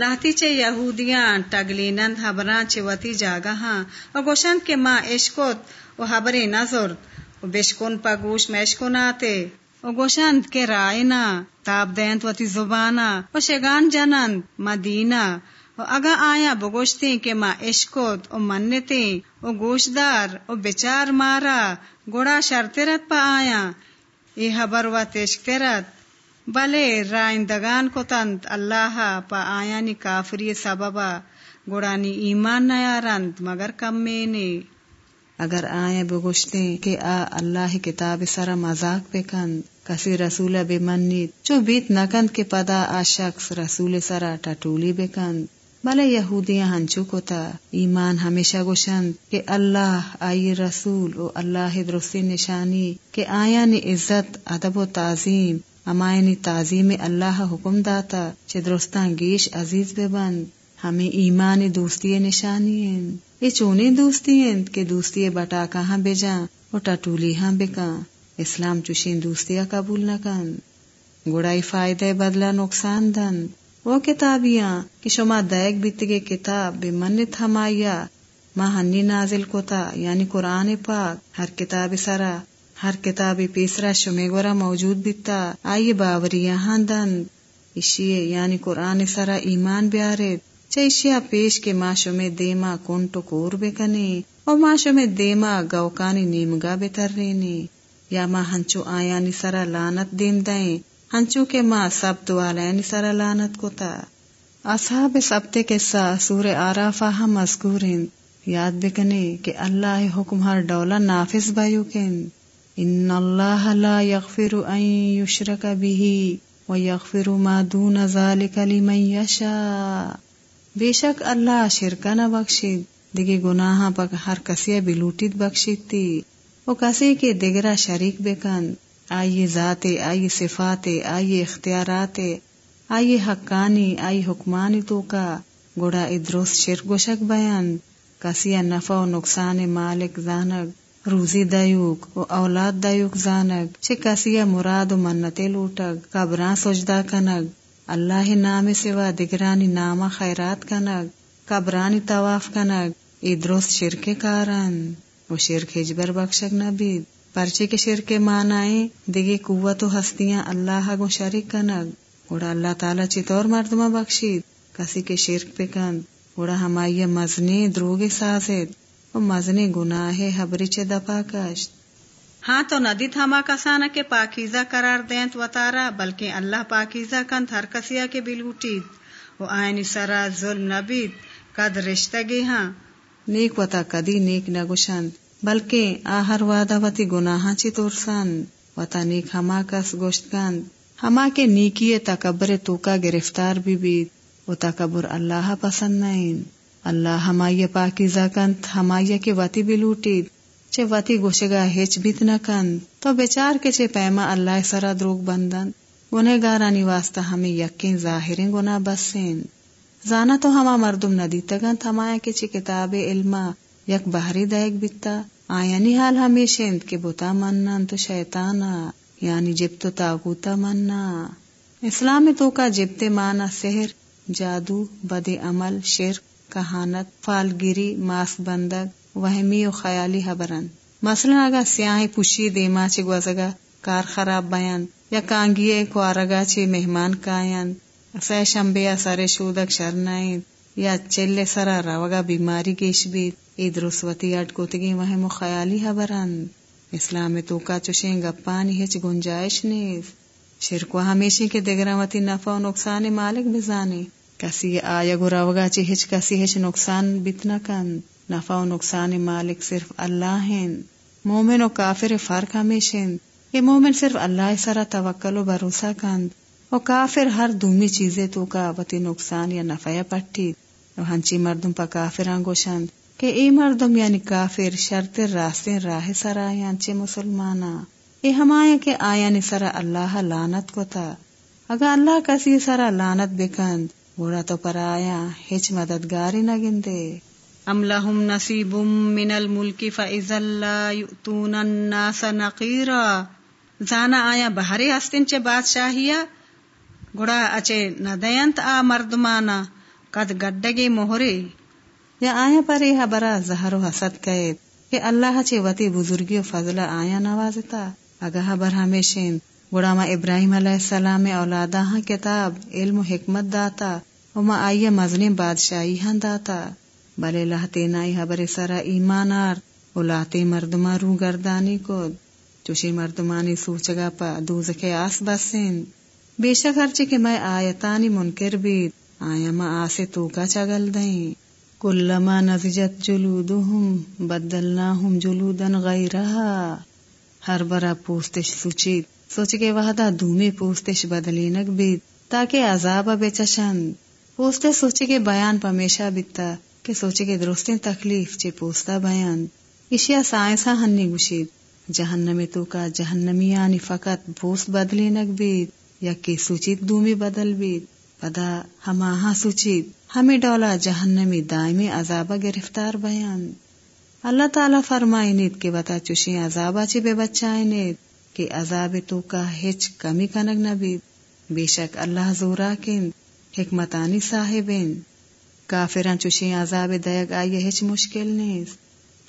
لاہتی چے یہودیاں ٹگلینند حبراں چے وتی جاگا ہاں و گوشند کے ماں اشکت و حبری نظر و بشکن پا گوش میشکناتے و گوشند کے رائنا تاب دینت وتی زبانا و شگان جنند، مدینہ۔ و اگا آیا بگوشتی کہ ماں اشکت و منتی و گوشدار و بچار مارا۔ گوڑا شرطرت پا آیا ای حبر و تشکترت بلے رائندگان کتند اللہ پا آیانی کافری سببا گوڑانی ایمان نیارند مگر کمینے اگر آئیں بگوشتے کہ آ اللہ کتاب سرا مذاق پہ کند، کسی رسول بے منیت جو بیت نکند کے پدا آ شخص رسول سرا ٹٹولی بے کند۔ بلے یہودیاں ہنچو کو تا ایمان ہمیشہ گوشند کہ اللہ آئی رسول او اللہ درستی نشانی، کہ آیا نی عزت، ادب و تعظیم امائنی تعظیم اللہ حکم داتا چھ درستان گیش عزیز بے بند، ہمیں ایمان دوستی نشانی ہیں۔ یہ چونی دوستی ہیں کہ دوستی بٹا کہاں بے جاں اور ٹٹولی ہاں بے اسلام چوشین دوستیاں قبول نہ کن۔ گڑائی فائدہ بدلا نقصان دن۔ وہ کتابیاں کہ شما دیکھ بیتگے کتاب بے منت ہمایا۔ ماں ہنی نازل کو تا یعنی قرآن پاک، ہر کتاب سرا۔ ہر کتاب پیسرا شمے گورا موجود بیتا۔ آئیے باوری یہاں دن۔ اشیے یعنی قرآن سرا ایمان بیارے۔ چیشیا پیش کے ماشو میں دیما کونٹو کور بے کنے اور ماشو میں دیما گوکانی نیمگا بے تر رہنے یا ماں ہنچو آیا نی سرا لانت دین دائیں۔ ہنچو کے ماں سب دعالین سرا لانت کو تا اصحاب سبتے کے سا سور آرافا ہم مذکورین۔ یاد بکنے کہ اللہ حکم ہر ڈولا نافذ بایو کن ان اللہ لا یغفر ان یشرک به ویغفر ما دون ذالک لمن یشاء بے شک اللہ شرکا نہ بخشید دیگے گناہ پک ہر کسی بلوٹید بخشید تی وہ کسی کے دگرا شریک بکن، آئیے ذات آئیے صفات آئیے اختیارات آئیے حقانی آئی حکمانی تو کا گڑا ادروس شرک گوشک بیان کسی نفع و نقصان مالک زانگ۔ روزی دیوک و اولاد دیوک زانگ چھ کسی مراد و منتے لوٹگ قبران سجدہ کنگ اللہ نام سوا دگرانی نامہ خیرات کنگ قبرانی طواف کنگ ادروس شرک کارن وہ شرک ہجبر بخشک نبید پرچے کے شرک مانائیں دگے قوت و ہستیاں اللہ گو شریک کنگ گوڑا اللہ تعالی چطور مردمہ بخشید، کسی کے شرک پہ کند گوڑا ہمائی مزنے دروگ سازید۔ و مزنے گناہ حبری چے دپا کشت۔ ہاں تو ندی تھما کسانا کے پاکیزہ قرار دینت و تارا بلکہ اللہ پاکیزہ کند ہر کسیا کے بلوٹید و آئینی سرا ظلم نبید قد رشتگی ہاں۔ نیک وتا کدی نیک نگوشند بلکہ آہر وعدہ وتی گناہ چی تورسن وتا نیک ہما کس گوشت کند ہما کے نیکی تکبر تو کا گرفتار بھی بیت۔ و تکبر اللہ پسند نہیں اللہ ہمائی پاکیزہ کند ہمائی کے وتی بھی لوٹید چے وتی گوشگا ہیچ بیت نہ کند۔ تو بیچار کے چے پیما اللہ سرا دروگ بندن۔ گنہ گارانی واسطہ ہمیں یقین ظاہریں گناہ بسین۔ زانا تو ہما مردم ندی تگن تھمایا کے چی کتاب علما یک بحری دائک بیتا۔ آیانی حال ہمیشہ انت کے بوتا مننا تو شیطانا۔ یعنی جب تو تاغوتا مننا۔ اسلام تو کا جبتے مانا سحر، جادو، بد عمل، شرک۔ کہانت فالگیری ماس بندگ وہمی و خیالی حبرن۔ مثلا اگا سیاہی پوشی، دیما چے گوزگا کار خراب بیان، یا کانگیے کوارگا چے مہمان کائن۔ سہ شمبیا سارے شودک شرنائیں یا چلے سرا روگا بیماری کیش بیت اید رسوتی اٹ کوتگی وہم و خیالی حبرن۔ اسلام تو کا چوشیں گپانی ہچ گنجائش نیز۔ شرکو ہمیشہ کے دگرامتی نفع و نقصان مالک بزانے کسی آیا گو روگا چی ہچ کسی ہچ نقصان، بتنا کن نفع و نقصان مالک صرف اللہ ہیں مومن و کافر فرق ہمیشہ یہ مومن صرف اللہ سرا توکل و بھروسہ کند۔ و کافر ہر دومی چیزیں تو کا وتی نقصان یا نفع پٹی۔ ہنچی مردم پا کافران گوشند کہ ای مردم یعنی کافر، شرط راستے راہ سرا یعنی مسلمانا۔ ای ہمایا کہ آیا نی سرا اللہ لانت کو تا اگر اللہ کسی سرا لانت بکند بوڑا تو پر آیا ہچ مددگاری نہ گندے ام لهم نصیب من الملک فاذا لا یؤتون الناس نقیرا زانا آیا بہرے ہستن چے بادشاہیا گڑا اچے ندینت آ مردمانا کد گڈگی موہری یا آیا پر یہ برا زہر و حسد قید کہ اللہ چے وتی بزرگی و فضلہ آیا نوازتا اگہ بر ہمیشین گڑاما ابراہیم علیہ السلام اولادا ہاں کتاب علم و حکمت داتا وما آئیے مظلم بادشاہی؟ ہاں داتا، بلے لہتے نائی حبر سرا ایمانار و مردما رو گردانی کو چوشی مردمانی سوچگا پا دوز کے آس بسین۔ بے شک ہرچی کہ میں آیتانی منکر بید۔ آیا ما آسے توکا چگل دیں کلما نزجت جلودهم بدلناهم جلودا غیرها ہر برا پوستش سوچید۔ سوچ کے وحدہ دومی پوستش بدلینک بید۔ تاکہ عذاب بے چشند۔ پوستے سوچے کے بیان پمیشہ بیتا کہ سوچے کے درستیں تکلیف چے پوستا بیان۔ اشیا سائنسا ہاں ہنی گشید جہنمی تو کا جہنمی آنی فقط پوست بدلینک بید، یا کہ سوچید دومی بدل بید۔ پدا ہما ہاں سوچید، ہمیں ڈولا جہنمی دائمی عذابہ گرفتار بیان۔ اللہ تعالیٰ فرمائی نیت کے بتا چوشی عذابہ چی بے بچائے نیت کہ عذاب تو کا ہچ کمی کنگ نبید بے شک اللہ زورا کن حکمتانی صاحبین کافران چوشی عذاب دیگ، آئیے ہچ مشکل نیس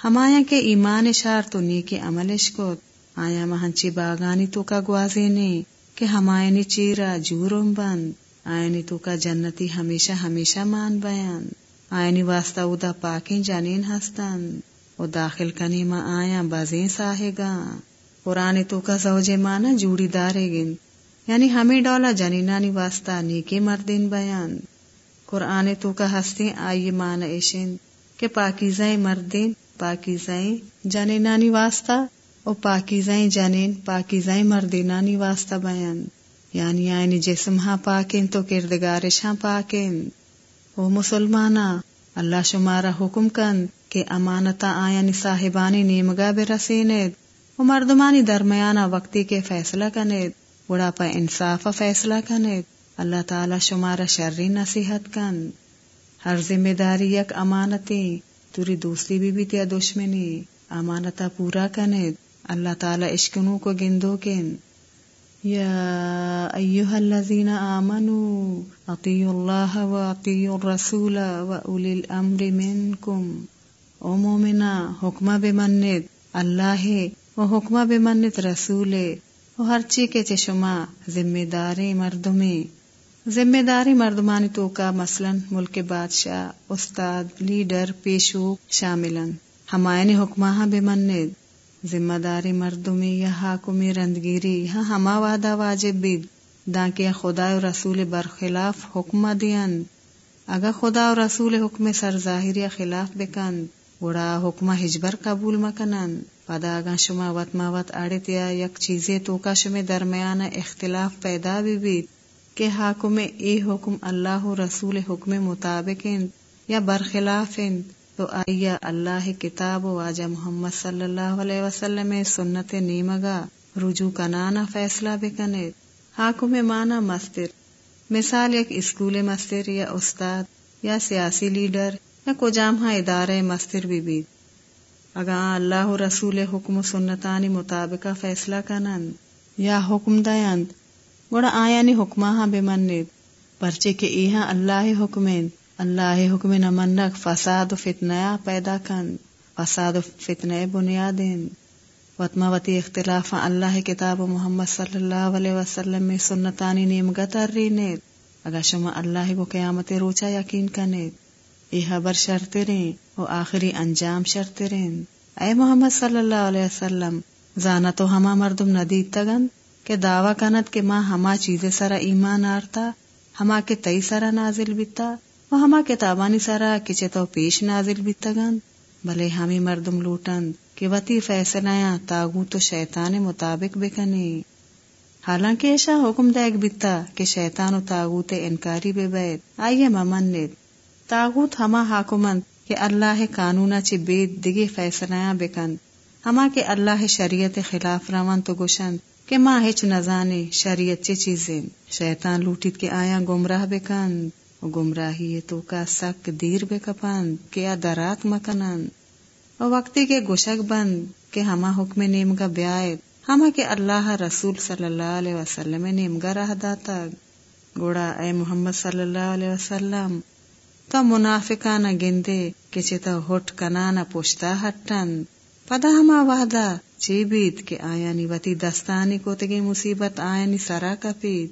ہمایا کے ایمان شار تو نیکی عملش کو آیا مہنچی باغانی تو کا گوازی نے، کہ ہمائنی چیرا جورم بند، آئینی تو کا جنتی ہمیشہ ہمیشہ مان بیان۔ آئینی واسطہ ادا پاکین جانین ہستن، او داخل کنی ما آیا بازیں ساہے گا قرآن تو کا زوجے مانا جوڑی دارے گن یعنی ہمیں ڈولا جنینانی واسطہ نیکی مردین بیان۔ قرآن تو کا ہستی آئی مانا ایشن کہ پاکیزائیں مردین پاکیزائیں جنینانی واسطہ او پاکیزائیں جنین پاکیزائیں مردینانی واسطہ بیان۔ یعنی آئینی جسم ہاں پاکین تو کردگارش ہاں پاکین۔ او مسلمانا، اللہ شمارا حکم کن کہ امانتا آئینی صاحبانی نیمگا بے رسیند مردمانی درمیانہ وقتی کے فیصلہ کنید۔ بڑا پا انصاف فیصلہ کنید اللہ تعالی شمارا شرری نصیحت کن ہر ذمہ داری یک امانتی۔ توری دوسری بھی بھی تیا دشمنی۔ امانتا پورا کنید اللہ تعالی اشکنو کو گندو کن۔ یا ایوہ الذین آمنوا اطیعوا اللہ و اطیعوا الرسول و اولی الامر منکم۔ او مومنا حکمہ بمند اللہ وہ حکمہ بے منت رسول ہر چی کے چشما ذمہ داری مردمی۔ ذمہ داری مردمانی تو کا مثلا ملک بادشاہ، استاد، لیڈر، پیشو شاملن ہمائنی حکمہ بے منت ذمہ داری مردمی یا حاکمی رندگیری یہاں ہما وعدہ واجب بید۔ دانکہ خدا و رسول برخلاف حکمہ دین اگر خدا و رسول حکم سر ظاہری خلاف بکند۔ گوڑا حکمہ ہجبر قبول مکنن۔ پدا آگا شما وط ما وط آڑتیا یک چیزے تو کا شما درمیان اختلاف پیدا بھی بید کہ حاکم اے حکم اللہ رسول حکم مطابق یا برخلاف تو آئیا اللہ کتاب و آجا محمد صلی اللہ علیہ وسلم سنت نیمگا رجوع کنانا فیصلہ بکنے حاکم مانا مستر۔ مثال ایک اسکول مستر یا استاد یا سیاسی لیڈر۔ یا کو جامہ ہاں ادارے مستر بھی بید اگا اللہ رسول حکم سنتانی مطابق فیصلہ کنند۔ یا حکم دیند گوڑا آیا نی حکمہ ہاں بے منید پرچے کے ایہاں اللہ حکمین۔ اللہ حکم نمنک فساد و فتنیا پیدا کن فساد و فتنہ بنیادین۔ وطمہ وطی اختلاف اللہ کتاب محمد صلی اللہ علیہ وسلم میں سنتانی نیمگا تر رینید۔ اگا شما اللہ کو قیامت روچا یقین کنید۔ یہ خبر شرط رہیں وہ آخری انجام شرط رہیں اے محمد صلی اللہ علیہ وسلم زانا تو ہما مردم ندید تگن کہ دعوی کنت کہ ماں ہما چیز سرا ایمان آرتا، ہما کے تئی سرا نازل بیتا، وہ ہما کتابانی سرا کچے تو پیش نازل بیتگن بھلے ہمی مردم لوٹن کہ وتی فیصلہ تاغو تو شیطان مطابق بکنی حالانکہ ایشا حکم دیکھ بیتا کہ شیطان و تاغوت انکاری بے بیت۔ آئیے ممنت تاغوت ہما حاکمند کہ اللہ قانون چی بید دگی فیصلہ بکن ہما کے اللہ شریعت خلاف روان تو گوشند کہ ماں ہچ نزانے شریعت چی چیزیں۔ شیطان لوٹیت کے آیا گمراہ بکند گمراہی تو کا سک دیر بے کپند کیا درات مکنند اور وقتی کے گوشک بند کہ ہما حکم نیم کا بیائت ہما کے اللہ رسول صلی اللہ علیہ وسلم نیم گا رہ داتا۔ گوڑا اے محمد صلی اللہ علیہ وسلم۔ تو منافقان گندے کہ چتا ہوٹ کنانا پوشتا ہٹن پدا ہما وحدا چی بیت کہ آیانی وتی دستانی کو تگی مصیبت آیانی سرا کپید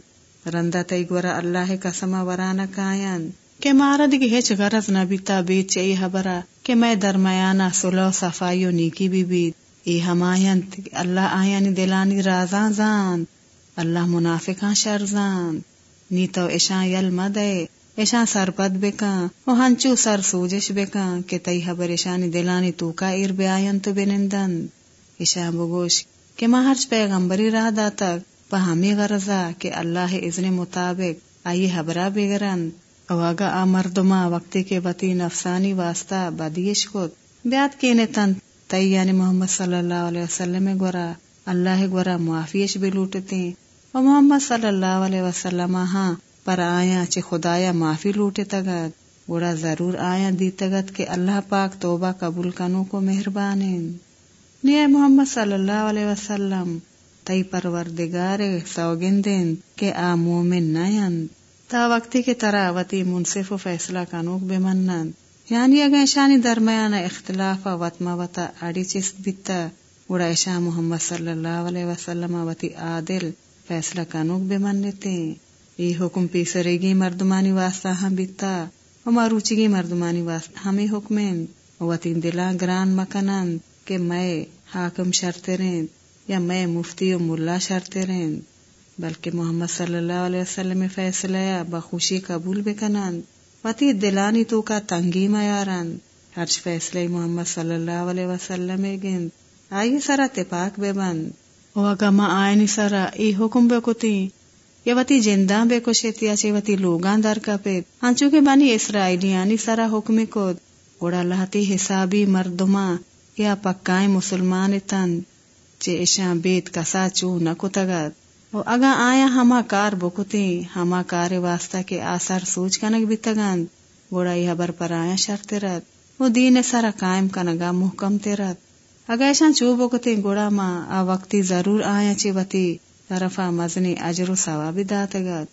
رندا تی گورا اللہ قسما ورانا کائن کہ مارا دیگه ہیچ غرض نہ بیتا بیت چئی حبرا کہ میں درمیانا سلو صفائیو نیکی بھی بیت ای ہمائن اللہ آیانی دلانی رازان زان اللہ منافقان شرزان نیتو اشان یل مدے اشان سر پد بکان ہنچو سر سوجش بکان کہ تی حبر اشانی دلانی تو کا ایر بے آین تو بنندن اشان بگوش کہ ما ہرچ پیغمبری راہ داتا پا ہمی غرضا کہ اللہ اذن مطابق آئی حبرہ بگرن او آگا آ مردما وقتی کے بتی نفسانی واسطہ بدیش کت بیاد کینے تن تی یعنی محمد صلی اللہ علیہ وسلم گورا اللہ گورا معافیش بھی لوٹتے و محمد صلی اللہ علیہ وسلم ہاں پر آیا چھ خدایا معافی لوٹے تگت گوڑا ضرور آیا دی تگت کہ اللہ پاک توبہ قبول کنو کو مہربان نیا محمد صلی اللہ علیہ وسلم تی پروردگار سوگندین کہ آ مومن نیند تا وقتی کے طرح وتی منصف و فیصلہ کنوک بمنن یعنی اگر شانی درمیان اختلاف وطما وطا اڑی چیز بیتا گوڑا ایشا محمد صلی اللہ علیہ وسلم وتی عادل فیصلہ کنوک بمنتے یہ حکم پیسرے گی مردمانی واسطہ ہم بیتا و ماروچی گی مردمانی واسطہ ہمیں حکمین وتی دلا گران مکنن کہ میں حاکم شرطے رین یا میں مفتی و ملا شرطے رین بلکہ محمد صلی اللہ علیہ وسلم فیصلہ بخوشی قبول بکنن وتی دلانی تو کا تنگی میارن ہرچ فیصلہ محمد صلی اللہ علیہ وسلم گند آئی سرا تپاک بے بند او اگا ما آئینی سرا ای حکم بے کتی وتی جنداں بے کشیتیا چے وتی لوگاں در کا پیت ہنچو کے بانی اسرائیلیانی سرا حکمی کود۔ گوڑا لہتی حسابی مردما یا پکائیں مسلمان تن۔ چے اشاں بیت کسا چو نکو تگت اگا آیا ہما کار بکتی ہما کار واسطہ کے آثار سوچ کنگ تگند گوڑا یہ بر پر آیا شرط رت وہ دین سارا قائم کنگا محکم تیرت اگا ایشان چو بکتی گوڑا ما آ وقتی ضرور آیا چی وتی۔ طرفا مزنی اجر و ثوابی داتگت.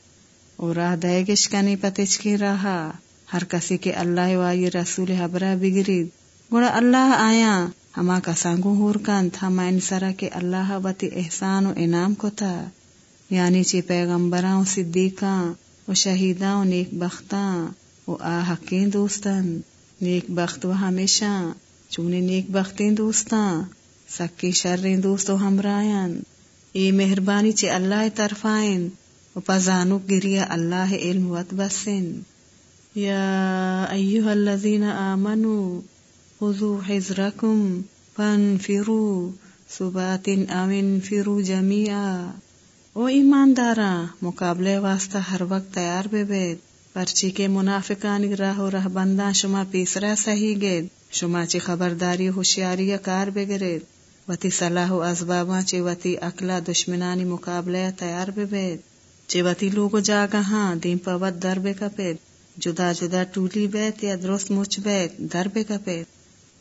او راہ دے گش کنی پتچ کی راہا. ہر کسی کے اللہ وائی رسول حبرہ بگرید. گوڑا اللہ آیا. ہما کا سانگو ہور کنت ہما انسرا کے اللہ وتی احسان و انعام کو تھا یعنی چی پیغمبراں صدیقاں و شہیداں و نیک بختاں و آحقین دوستن نیک بخت و ہمیشہ چونی نیک بختین دوستاں سکی شرین دوست و ہمرائن ای مہربانی چی اللہ طرفائن و پزانو گریا اللہ علم وط بسن یا ایوہ الذین آمنو، خذو حضرکم فانفرو سبات او انفرو جمیعا۔ او ایماندارا، مقابلے واسطہ ہر وقت تیار بے بید پرچی کے منافقانی راہ و رہ بندہ شما پیسرا صحیح گید۔ شما چی خبرداری ہوشیاری کار بگرید۔ وتی صلاح و ازبابا چی وتی اکلا دشمنانی مقابلے تیار بے بید چی وتی لوگو جاگا ہاں دین پوت در بے کپید جدا جدا ٹولی بیت یا درست مچ بیت در بے کپید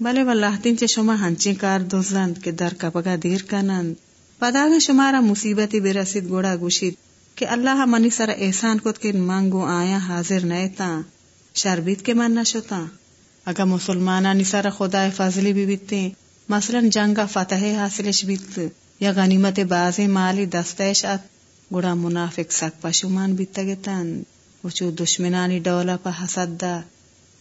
بلے واللہ تین چی شما ہنچی کار دوزند کہ در کپگا دیر کنند۔ پدا شمارا مصیبتی بے رسید گوڑا گوشید کہ اللہ منی سر احسان کت کے مانگو آیا حاضر نئے تا شربیت کے من نشتا۔ اگا مسلمانا نسارا خدا فضلی بھی بیتے مثلا جنگا فتح حاصلش بیت یا غنیمت باز مالی دستیش ات گوڑا منافق سک پشومان بیتا گتن، وچو دشمنانی ڈولا پا حسد دا۔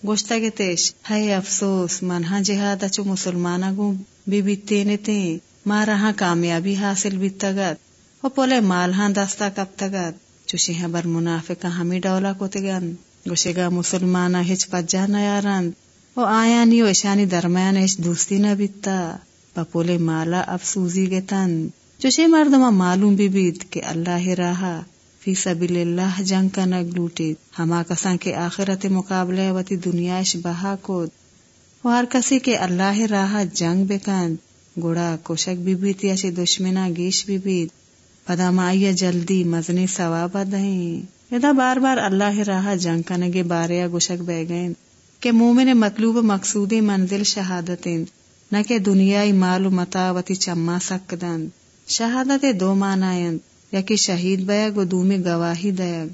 گوشتا گتش ہے افسوس منہا جہادا چو مسلمانا گو بی بیتے نیتے مارا ہاں کامیابی حاصل بھی تگت و پولے مال ہاں دستا کب تگت چوشی ہاں بر منافقہ ہمیں ڈولا کو تگن گوشے گا مسلمانہ ہچ پجا نیارند و آیا نیو اشانی درمیان اش دوستی نہ بیتا پا پولے مالا افسوزی گے تن چوشی معلوم بھی بیت کہ اللہ راہا، فی سبیل اللہ جنگ کا نگ لوٹی ہما کسان کے آخرت مقابلے وتی دنیاش بہا کو ہر کسی کے اللہ راہا جنگ بکند۔ گوڑا کوشک بھی بیت یا دشمنا گیش بھی بیت۔ پدا مائیا جلدی مزنی ثواب دہیں۔ ادا بار بار اللہ راہ جنگ کنگے باریا گوشک بہ گئے کہ مومن مطلوب مقصود منزل شہادت نہ کہ دنیای مال و متاوتی چما سکدن شہادت دو مانائند یا کہ شہید بیگ و دومی گواہی دیگ.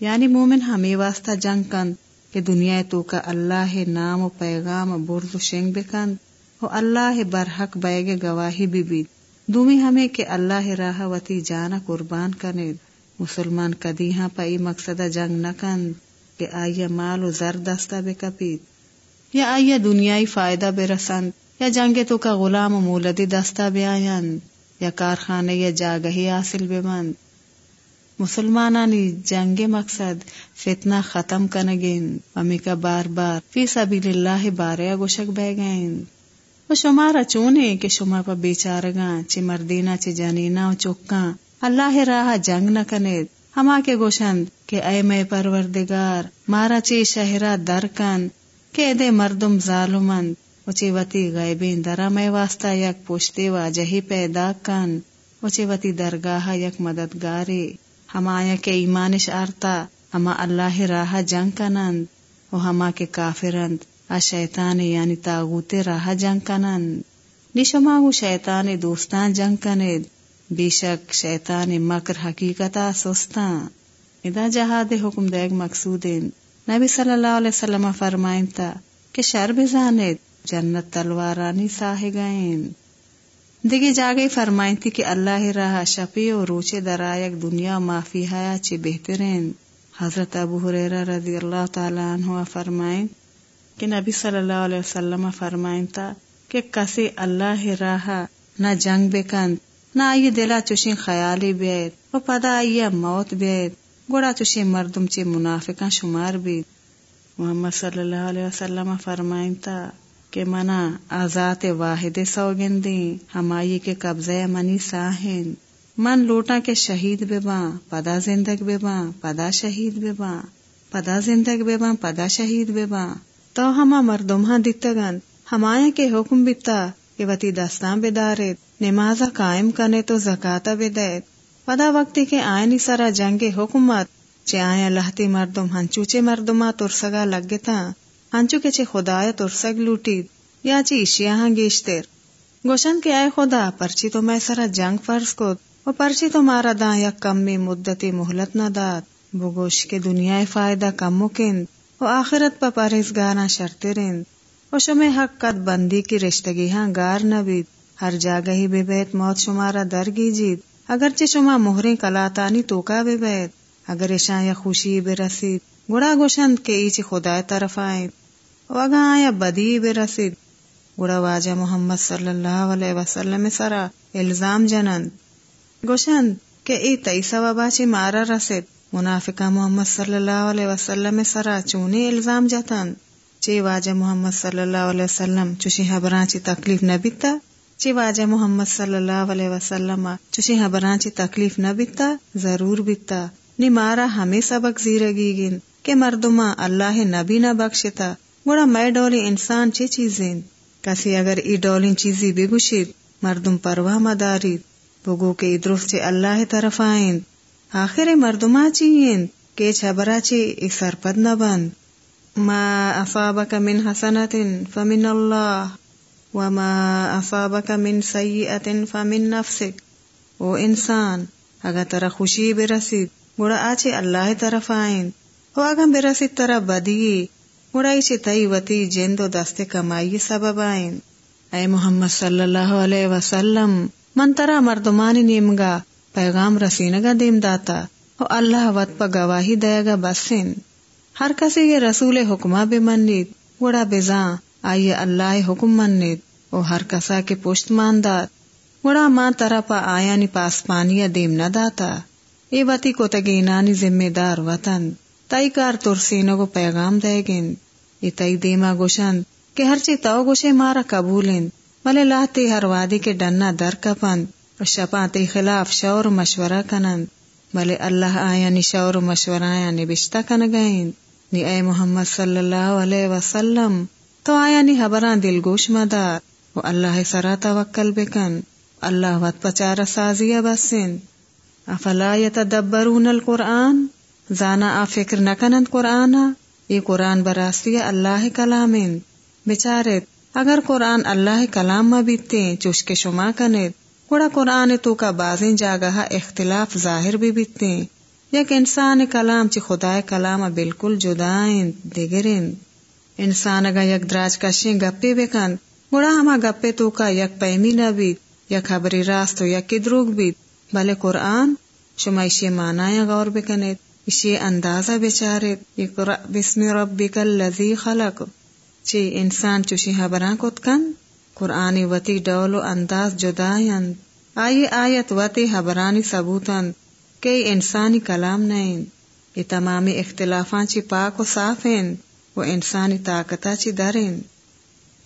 یعنی مومن ہمیں واسطہ جنگ کند کہ دنیا تو کا اللہ نام و پیغام برد و شنگ بکند و اللہ برحق بیگ گواہی بھی بید دومی ہمیں کہ اللہ راہ وتی جانا قربان کنید. مسلمان کدی ہاں پئی مقصد جنگ نہ کند. کہ آئیے مال و زر دستا بے کپیت، یا آئیے دنیای فائدہ بے رسند، یا جنگ تو کا غلام و مولدی دستا بے آئین یا کارخانے یا جاگہی حاصل بے مند. مسلمانانی جنگ مقصد فتنہ ختم کنگین امی کا بار بار فی سبیل اللہ بارے گوشک بہ گئیں وہ شمارا چونے کہ شما پا بیچارگاں، چی مردینا چی جانینا و چکاں اللہ راہ جنگ نہ کنید. ہما کے گوشند کہ اے میں پروردگار، مارا چی شہرہ در کن کہ دے مردم ظالمند اچے وتی غیبین درا میں واسطہ یک پوشتے واجہی پیدا کن اچے وتی درگاہ یک مددگاری۔ ہما کے ایمانش آرتا، ہما اللہ راہ جنگ کنند، و ہما کے کافرند شیطان یعنی تاغوت راہ جنگ کنند۔ نشما وہ شیطان دوستان جنگ کنید بے شک شیطان مکر حقیقتا سستان ادا جہاد حکم دیگ مقصود نبی صلی اللہ علیہ وسلم فرمائن تا کہ شر بزاند جنت تلوارانی ساہ گئیں۔ دیگی جاگئی فرمائن تھی کہ اللہ راہ شپی و روچے درائک دنیا معافی حیا چی بہترین حضرت ابو حریرہ رضی اللہ تعالیٰ عنہ فرمائن کہ نبی صلی اللہ علیہ وسلم فرمائن تا کہ کسی اللہ راہ نہ جنگ بکند۔ نہ آئی دلا چوشی خیالی بیت، و پدا آئی موت بیت۔ گوڑا چوشی مردم چی منافقہ شمار بیت۔ محمد صلی اللہ علیہ وسلم فرمائن تا کہ منا آزاد واحد سوگندی ہمائی کے قبضے منی ساہن۔ من لوٹا کے شہید بے باں پدا زندگ بے باں پدا شہید بے باں پدا زندگ بے باں پدا شہید بے باں تو ہما مردمہ دتگن، ہمایا کے حکم بیتا کہ وتی دستان بدارت نماز قائم کنے تو زکاتا بدیت پدا وقتی کے آئینی سرا جنگ حکومت، چے آیا لہتی مردم ہنچو چے مردما ترسگا لگتا، ہنچو کے چے خدایا ترسگ لوٹید، یا چی اشیاء ہاں گیشتر گوشن کے آئے خدا، پرچی تو میں سرا جنگ فرض کو وہ پرچی تو مارا دا یا کمی مدتی محلت نہ دات بگوش کے دنیا فائدہ کم مکند و آخرت پا پرہزگارا شرط رند۔ و شمع حق قد بندی کی رشتگی ہاں گار نبید ہر جاگہی بے بیت، موت شمارا در گیجید اگرچہ شما مہریں کلاتانی توکا بے بیت۔ اگر اشاں یا خوشی بے رسید، گڑا گوشند کے ایچ خدا طرف آئیں و آیا بدی بے رسید۔ گڑا واجہ محمد صلی اللہ علیہ وسلم سرا الزام جنند۔ گوشند کہ ای تیسا وبا چی مارا رسید۔ منافقہ محمد صلی اللہ علیہ وسلم سرا چونی الزام جتن چی واجہ محمد صلی اللہ علیہ وسلم چوشی حبران چی تکلیف نہ بیتا؟ چی واجہ محمد صلی اللہ علیہ وسلم چوشی حبران چی تکلیف نہ بیتا؟ ضرور بیتا۔ نی مارا ہمیں سبق زیرگی گن کہ مردما اللہ نبی نہ بخشتا۔ گوڑا میں ڈولی انسان چی چیزیں؟ کسی اگر ای ڈولین چیزی بگوشید، مردم پرواہ مدارید بگو کے ادرف چی اللہ طرف آئند آخر مردما چین کے چھبرا چی سرپد نہ بند۔ ما اصابك من حسنة فمن الله وما اصابك من سيئة فمن نفسك او انسان، اگر ترا خوشی برسید گوڑا آچے اللہ طرف آئین، او اگر برسید ترا بدی گوڑا ایچے تئی وتی جند و دست کمائی سبب آئین۔ اے محمد صلی اللہ علیہ وسلم، من ترا مردمانی نیمگا، پیغام رسینگا دیم داتا او اللہ وط پا گواہی دے گا بسن ہر کسی یہ رسول حکمہ بے منید وڑا بزاں آئیے اللہ حکم منید او ہر کسا کے پشت ماندات وڑا ماں ترا پا آیا نی پاس پانی دیم نہ داتا۔ اے وطی کو تگینانی ذمہ دار وطن۔ تائی کار ترسینو کو پیغام دے گن یہ تائی دیما گوشن کہ ہر چی تو گوشے مارا قبولن بلے لاتے ہر وادی کے ڈنا در کپن کپند شپاتی خلاف شور مشورہ کنند۔ بلے اللہ آیا نی شور مشورہ آیا نی بشتا کن گئیں نی اے محمد صلی اللہ علیہ وسلم، تو آیا نی حبران دل گوش مدار، و اللہ سرا توکل بکن، اللہ وط پچار سازیا بسن۔ افلا یتدبرون القرآن؟ زانا آ فکر نکنند قرآن؟ یہ قرآن براستی اللہ کلامین بچارت اگر قرآن اللہ کلام ما بیتے چوش کے شما کنید۔ گوڑا قرآن تو کا بازیں جاگہ اختلاف ظاہر بھی بیتے یک انسان کلام چی خدای کلام بالکل جدائیں دیگرین انسان اگا یک دراج کشیں گپے بکن گوڑا ہما گپے تو کا یک پیمی نہ بیت یک خبری راست و یک دروگ بیت بلے قرآن شما اشی معنی غور بکنید اشی اندازہ بچارت اقرأ بسم ربک اللذی خلق۔ چی انسان چوشی حبران کت کن؟ قرآنی وتی ڈول و انداز جدائیں۔ آئی آیت وتی حبرانی ثبوتن کئی انسانی کلام نہیں یہ تمامی اختلافاں چی پاک و صاف ہیں وہ انسانی طاقتا چی درین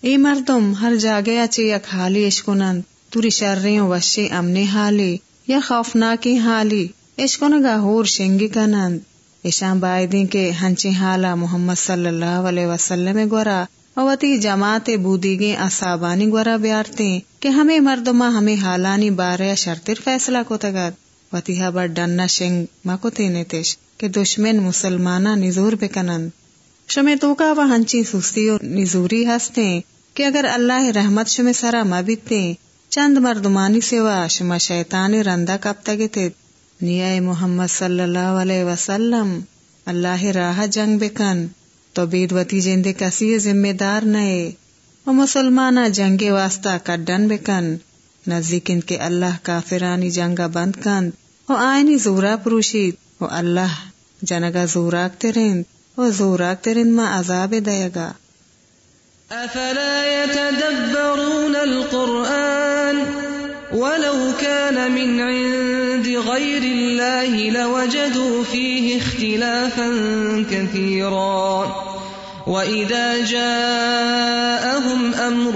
ای مردم، ہر جاگیا چی یک حالی اشکنند توری شرریوں وشی امنی حالی، یا خوفناکی حالی اشکنگا ہور شنگی کنند۔ ایشان بائدین کے ہنچی حالا محمد صلی اللہ علیہ وسلم گورا اوتی جماعت بودیگیں اصابانی گورا بیارتے کہ ہمیں مردمہ ہمیں حالانی بارے شرطر فیصلہ کو تگت وطیہ بر ڈننا شنگ مکو تینے تیش، کہ دشمن مسلمانا نزور بکنند شمے تو کا وہ ہنچی سستی اور نزوری ہستے کہ اگر اللہ رحمت شمے سرا مبیتے چند مردمانی سوا شما شیطان رندہ کب تگے تھے۔ نیائے محمد صلی اللہ علیہ وسلم، اللہ راہ جنگ بکن تو بید وتی جندے کسی ذمہ دار نئے۔ و مسلمانا جنگ واسطہ کڈن بکن نزدیکن کے اللہ کافرانی جنگا بند کند و آئینی زورا پروشید۔ و اللہ جنگا زوراک ترین۔ وزوراك ترين ما عذاب ديغا أفلا يتدبرون القرآن ولو كان من عند غير الله لوجدوا فيه اختلافا كثيرا وإذا جاءهم أمر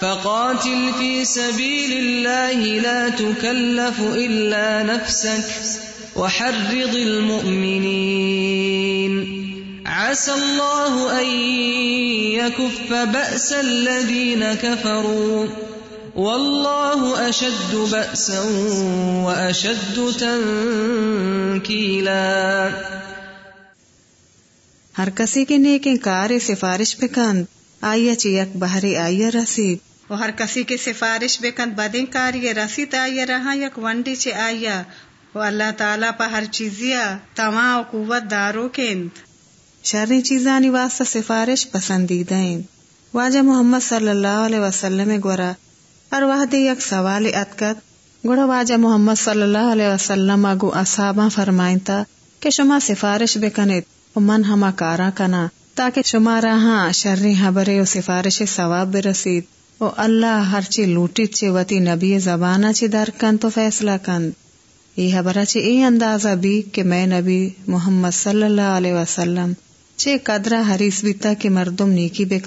فقاتل في سبيل الله لا تكلف إلا نفسك وحرض المؤمنين. عسى الله أن يكف بأس الذين كفروا. والله أشد بأسا وأشد تنكيلا. ہر کسی کے نیک کار سفارش بکند آئیے چی یک بہری آئیے رسید. و ہر کسی کے سفارش بکند بدیں کاری رسید آئیے رہا یک ونڈی چی آئیے وہ اللہ تعالیٰ پا ہر چیزیا تمام قوت دارو کند شرری چیزانی واسطہ سفارش پسندیدہ واجہ محمد صلی اللہ علیہ وسلم گورا اور وحد یک سوال اتکت۔ گوڑا واجہ محمد صلی اللہ علیہ وسلم اگو اصحابہ فرمائن تا کہ شما سفارش بکنید و من ہما کارا کنا، تاکہ شما رہا شرری حبرے و سفارش ثواب برسید۔ و اللہ ہر چی لوٹیت چی وتی نبی زبانہ چی در کن تو فیصلہ کند یہ خبر چی ای اندازہ بھی کہ میں نبی محمد صلی اللہ علیہ وسلم چے قدرہ حریص بیتا کہ مردم نیکی بے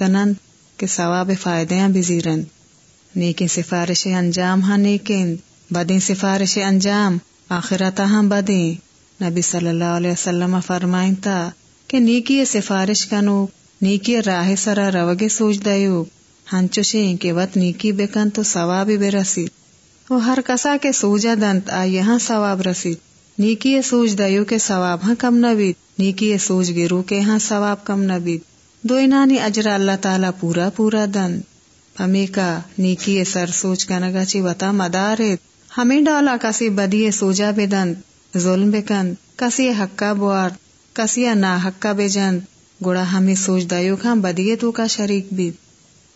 کہ ثواب فائدیاں بزیرند نیکی سفارش انجام ہاں نیکند بدیں سفارش انجام آخرتا ہاں بدیں نبی صلی اللہ علیہ وسلم فرمائن تا کہ نیکی سفارش کنو، نیکی راہ سرا روگے سوچ دیو۔ ہنچو شیں وط نیکی بکن تو ثواب بے رسید وہ ہر کسا کے سوجا دنت آ یہاں ثواب رسید نیکی سوج دیو کے ثواب ہاں کم نبید نیکی سوج گرو کے ہاں ثواب کم نبید دو انانی اجرا اللہ تعالی پورا پورا دن ہمیں کا نیکی سر سوچ کا نگا چی وطا مدارت ہمیں ڈالا کسی بدی سوجا بے دند ظلم بے کند کسی حقا بوار کسی نا حقا بے جند گوڑا ہمیں سوچ دیو کھاں بدیے تو کا شریک بید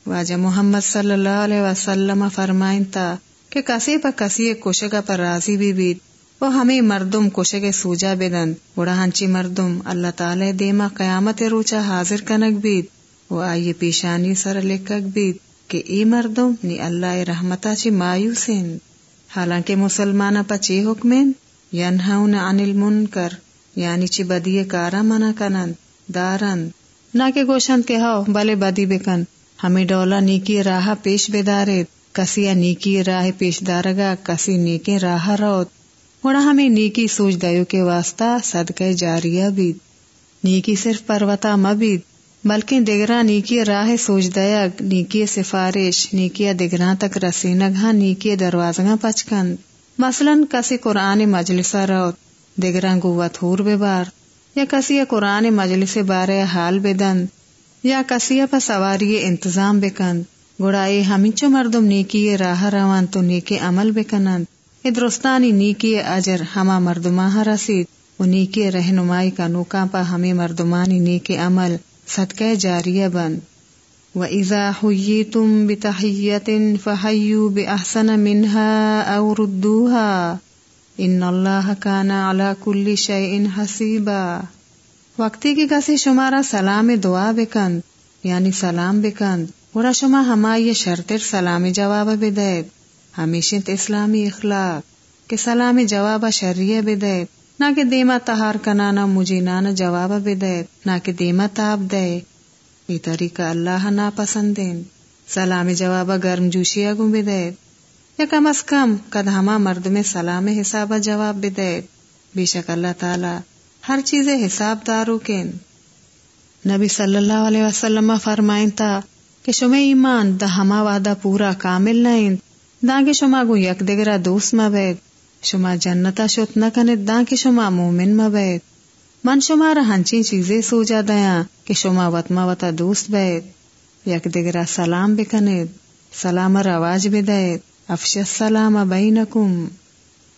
واجہ محمد صلی اللہ علیہ وسلم فرمائن تا کہ کسی پا کسی کوشگا پر راضی بھی بید وہ ہمیں مردم کوشگ سوجا بدن، بڑا ہنچی مردم، اللہ تعالی دیما قیامت روچا حاضر کنک بید وہ آئیے پیشانی سر لکک بید کہ ای مردم، نی اللہ رحمتا چی مایوسین۔ حالانکہ مسلمانا پا چی حکمین؟ ینہون عن المنکر یعنی چی بدی کارا منا کنند، دارند۔ نہ کہ گوشند کے ہاؤ، بلے بدی بکن۔ ہمیں ڈولا نیکی راہ پیش بیدارت کسی نیکی راہ پیش دارگا کسی نیکی راہ روت۔ وڑا ہمیں نیکی سوچ دیو کے واسطہ صدقہ جاریہ بھی نیکی صرف پروتا مبید بلکہ دگرا نیکی راہ سوچ دیا نیکی سفارش، نیکی دگرا تک رسینگا نیکی دروازگا پچکند۔ مثلا کسی قرآن مجلسہ روت دگرا گوت ہور بے بار یا کسی قرآن مجلس بارے حال بے دند یا کسی پا سواری انتظام بکند گڑائی ہمچو مردم نیکی راہ روان تو نیکی عمل بکنند ادرستانی نیکی اجر ہما مردماں رسید۔ و نیکی رہنمائی کا نوکا پا ہمیں مردمانی نیکی عمل صدقہ جاریہ بند و ایزا ہوئی تم بتحیت فحیو بأحسن منها او ردوها ان اللہ کانا علا کل شیئن وقتی کی کسی شمارا سلام دعا بکند یعنی سلام بکند گوڑا شما ہمائی شرطر سلام جواب بدید۔ ہمیشن اسلامی اخلاق، کہ سلام جواب شریع بدید۔ نہ کہ دیما تہار کنانا مجھے نانا جواب بدید، نہ کہ دیما تاب دے۔ یہ طریقہ اللہ نا پسندین سلام جواب گرم جوشی اگو بدید۔ یا کم از کم کد ہما مرد میں سلام حساب جواب بدید۔ بے شک اللہ تعالی ہر چیز حساب دارو کن نبی صلی اللہ علیہ وسلم فرمائن تا کہ شما ایمان دا ہما وعدہ پورا کامل نائن دا کہ شما گو یک دگرا دوست مبید شما جنتا شت نہ کنید دا کہ شما مومن مبید من شما را ہنچین چیزیں سوجا دیا کہ شما وطما وطا دوست بید یک دگرا سلام بکنید سلام رواج بدید افش السلام بینکم۔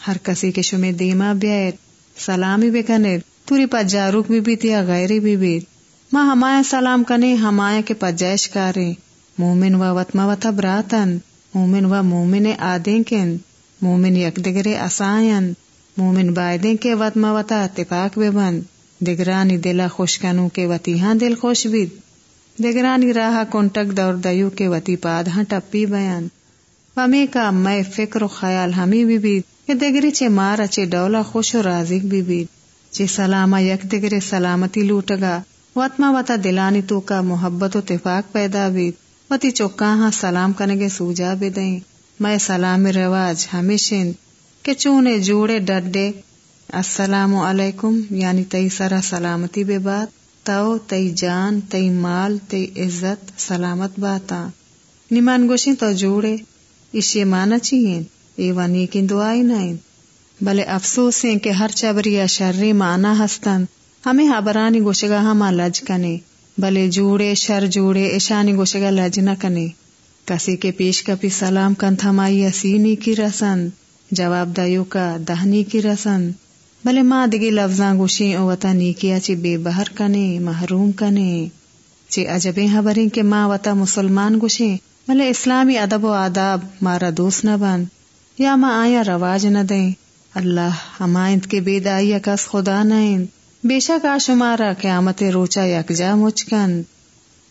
ہر کسی کے شما دیما بیید سلامی بکنید توری پجاروک بھی بیت یا غیری بھی بیت ماں ہمائے سلام کنے ہمائے کے پجائش کارے۔ مومن و وطما وطا براتن مومن و مومن آدیں کن، مومن یک دگرے اسائن، مومن بائدیں کے وطما وطا اتفاق بے بند دگرانی دلا خوش کنو کے وطی ہاں دل خوش بید۔ دگرانی راہ کنٹک دور دیو کے وطی پاد ہاں ٹپی بیان۔ ومی کا میں فکر و خیال ہمیں بھی بید۔ کہ دگری چے مارا چے ڈولا خوش و رازق بھی بید۔ چی سلاما یک دگرے سلامتی لوٹگا۔ وطما وطا دلانی تو کا محبت و اتفاق پیدا بھی وتی چوکا ہاں سلام کنگے سوجا بھی دیں میں سلام رواج ہمیشن۔ کہ چونے جوڑے ڈڈے۔ السلام علیکم۔ یعنی تئی سرا سلامتی بے بات۔ تو تئی جان، تئی مال، تئی عزت، سلامت باتا۔ نیمان گوشی تو جوڑے۔ اسے مانا چاہیے ایوانی کی دعائی نائن بلے افسوس ہیں کہ ہر چبری شرری مانا ہستن۔ ہمیں ہبرانی گوشگا ہما لج کنے، بلے جوڑے شر جوڑے ایشانی گوشگا لج نہ کنے۔ کسی کے پیش کپی سلام کن تھمائی اسینی کی رسن، جواب دایو کا دہنی کی رسن۔ بلے ماں دگی لفظاں گوشی او وطا نیکیا چی بے بہر کنے، محروم کنے۔ چی عجبیں حبریں کے ماں وطا مسلمان گوشیں بلے اسلامی ادب و آداب مارا دوست نہ بن، یا ماں آیا رواج نہ دیں۔ اللہ ہمائند کے بے دائی کس خدا نائند بے شک آشمارا قیامت روچا یکجا مچکن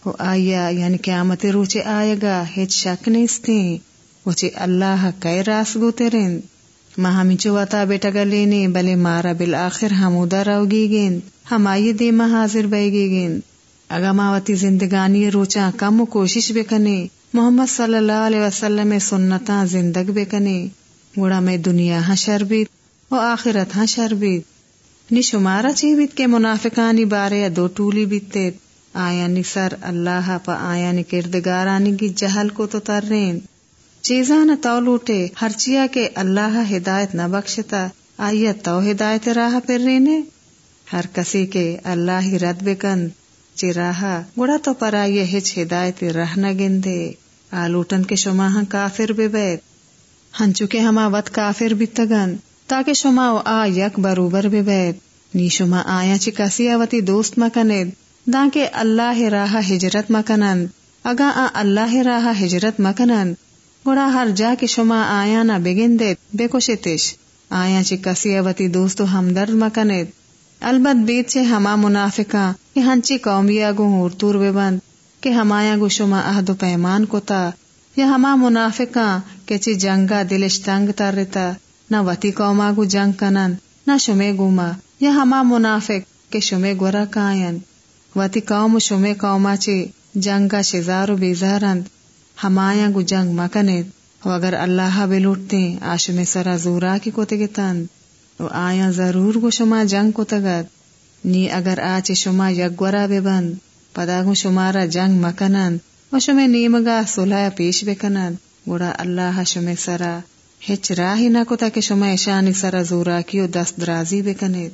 وہ آیا یعنی قیامت روچے آئے گا ہچ شک نیستیں وچے اللہ کئی راس گو تیرین ماں ہمی چواتا بیٹا گلینے بلے مارا بالآخر ہمودا رو گی گیند ہم آئیے دے ماں حاضر بے گی گیند اگا ماوتی زندگانی روچا کم و کوشش بکنے محمد صلی اللہ علیہ وسلم سنتا زندگ بکنے گوڑا میں دنیا ہاں شربیت و آخرت ہاں شربیت۔ نی شمارا چی بیت کے منافقانی بارے دو ٹولی بیتے۔ آیا نی سر اللہ پا آیا نی کردگارانی کی جہل کو تو تر رین چیزان تو لوٹے۔ ہر چیا کے اللہ ہدایت نہ بخشتا۔ آیا تو ہدایت راہ پر رینے۔ ہر کسی کے اللہ ہی رد بکن۔ چی راہ گوڑا تو پر آئیے ہچ ہدایت رہ نہ گندے۔ آلوٹن کے شما کافر بے بیت ہنچو کے ہما وط کافر بھی تگن تاکہ شما او آ یک بروبر بے بیت نی شما آیا چی کسی آوتی دوست مکنید؟ دا کہ اللہ راہ ہجرت مکنند۔ اگا آ اللہ راہ ہجرت مکنند۔ گوڑا ہر جا کے شما آیا نہ بگن دے بے کوشتش آیا چی کسی آوتی دوستو ہمدرد مکنید۔ البت بیت چے ہما منافقا کہ ہنچی قومیا گو ہورتور بے بند کہ ہمایا گو شما عہد و پیمان کو تا یا ہما منافقاں چی جنگا دلش تنگ تر رتا نہ وتی قوما گو جنگ کنن، نہ شمے گوما۔ یا ہما منافق کے شمے گورا کائن۔ وتی قوم شمے قوما چی جنگا شزار و بیزارند۔ ہمایا گو جنگ مکنے و اگر اللہ بے لوٹتے آشمے سرا زورا کی کو تگتند و آیا ضرور گو شما جنگ کو تگت نی اگر آچ شما یگورا بے بند پداگو شمارا جنگ مکنند و نیمگا صلح پیش بکنند گوڑا اللہ شما سرا ہچ راہی نہ کتا کہ شما اشانی سرا زورا کیو دست درازی بکنید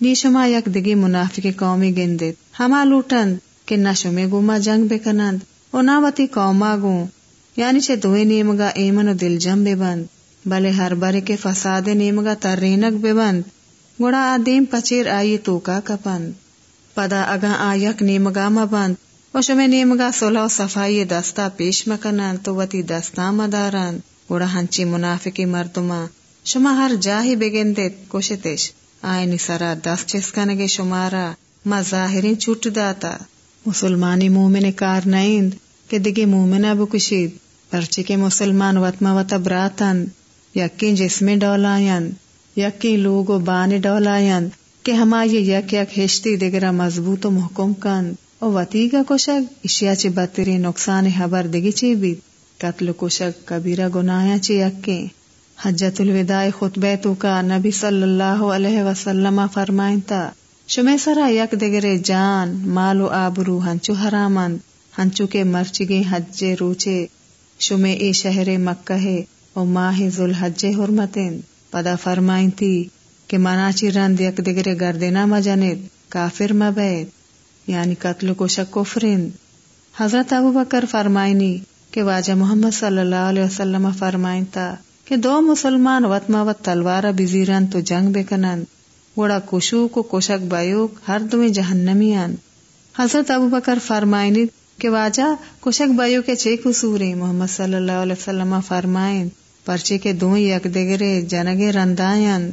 نی شما یک دگی منافق قومی گندید ہما لوٹند کہ نہ شما گوما جنگ بکنند و نہ وتی قوما گو یعنی چھے دوئے نیمگا ایمن و دل جم بے بند بلے ہر برے کے فساد نیمگا ترینک بے بند گوڑا آدیم پچیر آئی تو کا کپند پدا اگا آیک نیمگا مبند و شمی نیمگا صلح و صفائی دستا پیش مکنن تو وتی دستا مدارن گوڑا ہنچی منافقی مردما شما ہر جاہی بگندت کوشتش آئینی سرا دست چسکنگے شمارا ما ظاہرین چوٹ داتا مسلمانی مومن کار نیند کہ دگی مومنہ بکشید پرچی کے مسلمان وطما وطا براتن یقین جسمی ڈولائن یقین لوگو بانی ڈولائن کہ ہما یہ یک یک ہشتی دگرا مضبوط و محکم کن او وتی کا کوشک، اشیا چی بتری نقصان حبر دگی چی بھی قتل کوشک کبیرہ گنایا چی یکے۔ حجت الوداع خطبہ تو کا نبی صلی اللہ علیہ وسلم فرمائن تا شمی سرا یک دگرے جان، مال و آبرو ہنچو حرامند، ہنچو کے مرچگی حج روچے۔ شمی اے شہر مکہ ہے، او ماہ ذل حج حرمتیں پدا فرمائن تھی کہ مناچی رند یک دگرے گردنا مجند کافر مبید۔ یعنی قتل کو شک و فرند۔ حضرت ابو بکر فرمائنی کہ واجہ محمد صلی اللہ علیہ وسلم فرمائن تا کہ دو مسلمان وطما وط تلوارا بزیرن تو جنگ بکنن وڑا کشو کو کوشک بایوک ہر دو جہنمی حضرت ابو بکر فرمائنی کہ واجہ کشک بایو کے چھ قصورے محمد صلی اللہ علیہ وسلم فرمائن، پرچے کے دو یک دگرے جنگے رندائن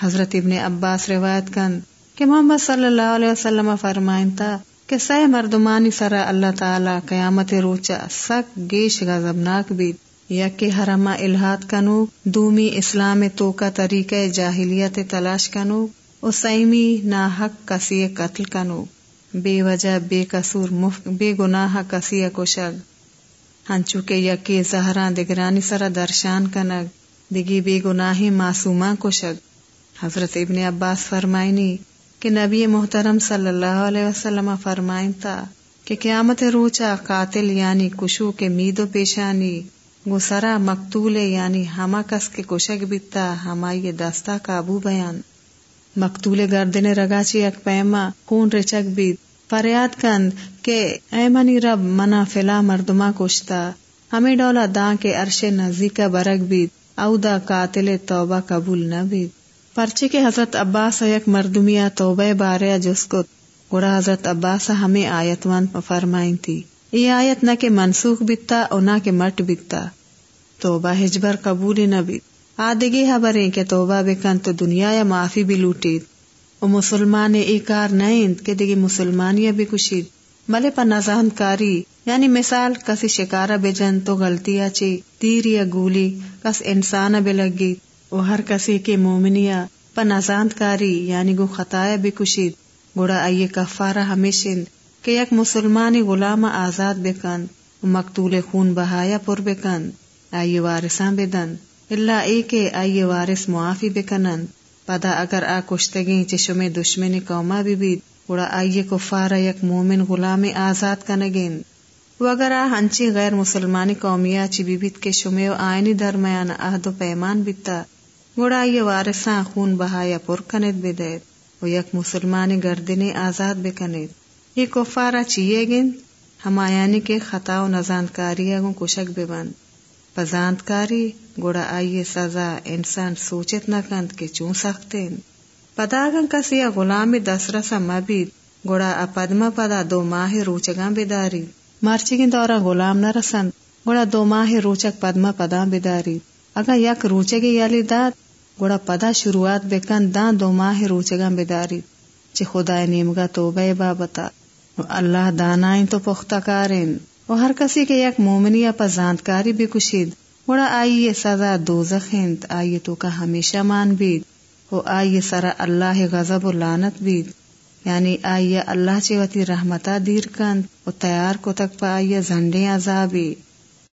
حضرت ابن عباس روایت کن کہ محمد صلی اللہ علیہ وسلم فرمائن تا کہ سہ مردمانی سرا اللہ تعالی قیامت روچا سک گیش غضبناک بھی یا کہ حرما الہات کنو، دومی اسلام تو کا طریقہ جاہلیت تلاش کنو او سیمی نا حق کسی قتل کنو، بے وجہ، بے قصور، مفت، بے گناہ کسی کشگ۔ ہنچو کے یکی زہران دگرانی سرا درشان کنگ دگی بے گناہی معصومہ کشگ۔ حضرت ابن عباس فرمائنی کہ نبی محترم صلی اللہ علیہ وسلم فرمائن تھا کہ قیامت روچا قاتل یعنی کشو کے مید و پیشانی، گسرا مقتول یعنی ہما کس کے کشک بیتا ہما یہ دستا قابو بیان۔ مقتول گردن رگا چی اک پیما، خون رچک بید فریاد کند کہ اے منی رب، منا فلا مردما کشتا۔ ہمیں ڈولا داں کے عرش نزدیک برگ بید او دا قاتل توبہ قبول نہ بید پرچے کے حضرت عباس یک مردمیا توبہ بارے جس کو گڑا حضرت عباس ہمیں آیت ون فرمائن تھی۔ یہ آیت نہ کہ منسوخ بیتا اور نہ کہ مٹ بیتا۔ توبہ ہجبر قبول نہ بیت۔ آدگی خبریں کہ توبہ بکن تو دنیا یا معافی بھی لوٹید۔ او مسلمان ای کار نیند کہ دگی مسلمانیہ بھی کشید۔ بلے پر نظام کاری یعنی مثال کسی شکارہ بجن تو غلطیاں چی تیر یا گولی، کس انسان بے لگی۔ او ہر کسی کے مومنیا پنازاند کاری یعنی گو خطایا بھی کشید۔ گوڑا آئیے کفارہ ہمیشن کہ یک مسلمانی غلام آزاد بکن، مقتول خون بہایا پر بکن، آئیے وارثاں بدن۔ اللہ ای کے آئیے وارث معافی بکنن۔ پدا اگر آ کشتگی چشم دشمنی قوما بھی بید۔ گوڑا آئیے کفارہ یک مومن غلام آزاد کنگین و اگر آ ہنچی غیر مسلمانی قومیا چی بیبیت کے شمع و آئینی درمیان عہد و پیمان بیتا۔ گوڑا یہ وارثاں خون بہایا پر کنید بدید و یک مسلمانی گردنی آزاد بکنید. یہ کفارا چیئے گن ہمایانی کے خطا و نزانکاری اگوں کشک ببند. پزانتکاری گوڑا آئیے سزا انسان سوچت نہ کند کے چون سختین. پداگن کسی غلامی دس رسا مبید گوڑا اپدما پدا دو ماہ روچگاں بیداری مارچگین دورا غلام نہ رسند گوڑا دو ماہ روچک پدما پدا بیداری اگا یک روچگی یالی داد گوڑا پدا شروعات بکن دان دو ماہ روچگا بیداری چی خدا نیمگا توبہ بابتا۔ اللہ دانائیں تو پختہ کارین۔ و ہر کسی کے یک مومنی اپا زانتکاری بھی کشید۔ گوڑا آئیے سزا دوزخ ہند آئیے تو کا ہمیشہ مان بید۔ و آئیے سرا اللہ غضب و لانت بید۔ یعنی آئیے اللہ چیوتی رحمتا دیر کند۔ و تیار کو تک پا آئیے زنڈیں عذابی۔